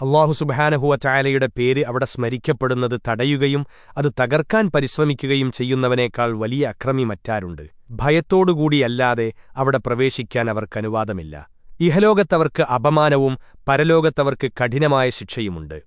അള്ളാഹു ചായാലയുടെ പേര് അവിടെ സ്മരിക്കപ്പെടുന്നത് തടയുകയും അത് തകർക്കാൻ പരിശ്രമിക്കുകയും ചെയ്യുന്നവനേക്കാൾ വലിയ അക്രമി മറ്റാരുണ്ട് ഭയത്തോടുകൂടിയല്ലാതെ അവിടെ പ്രവേശിക്കാൻ അവർക്കനുവാദമില്ല ഇഹലോകത്തവർക്ക് അപമാനവും പരലോകത്തവർക്ക് കഠിനമായ ശിക്ഷയുമുണ്ട്.